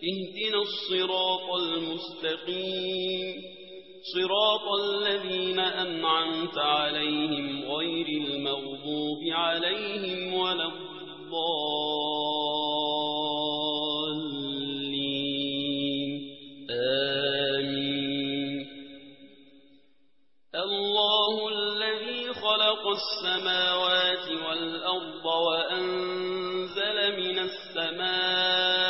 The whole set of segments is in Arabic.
اهدنا الصراط المستقيم. صراط الذين أنعمت عليهم غير المغضوب عليهم ولا الضالين. آمين. الله الذي خلق السماوات والأرض وأنزل من السماوات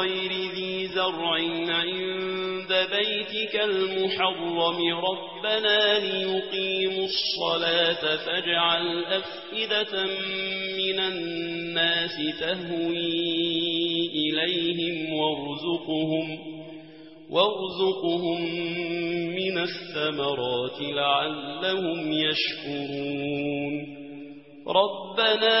غير ذي زرع عند بيتك المحرم. ربنا ليقيموا الصلاة فاجعل أفئدة من الناس تهوي إليهم وارزقهم وارزقهم من الثمرات لعلهم يشكرون. ربنا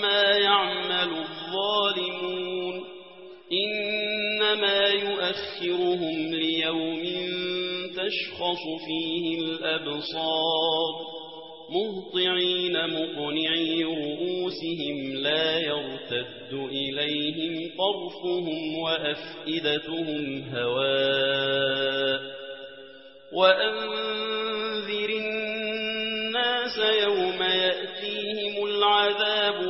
ما يعمل الظالمون إنما يؤخرهم ليوم تشخص فيه الأبصار مهطعين مقنعي رؤوسهم لا يرتد إليهم طرفهم وأفئدتهم هواء وأن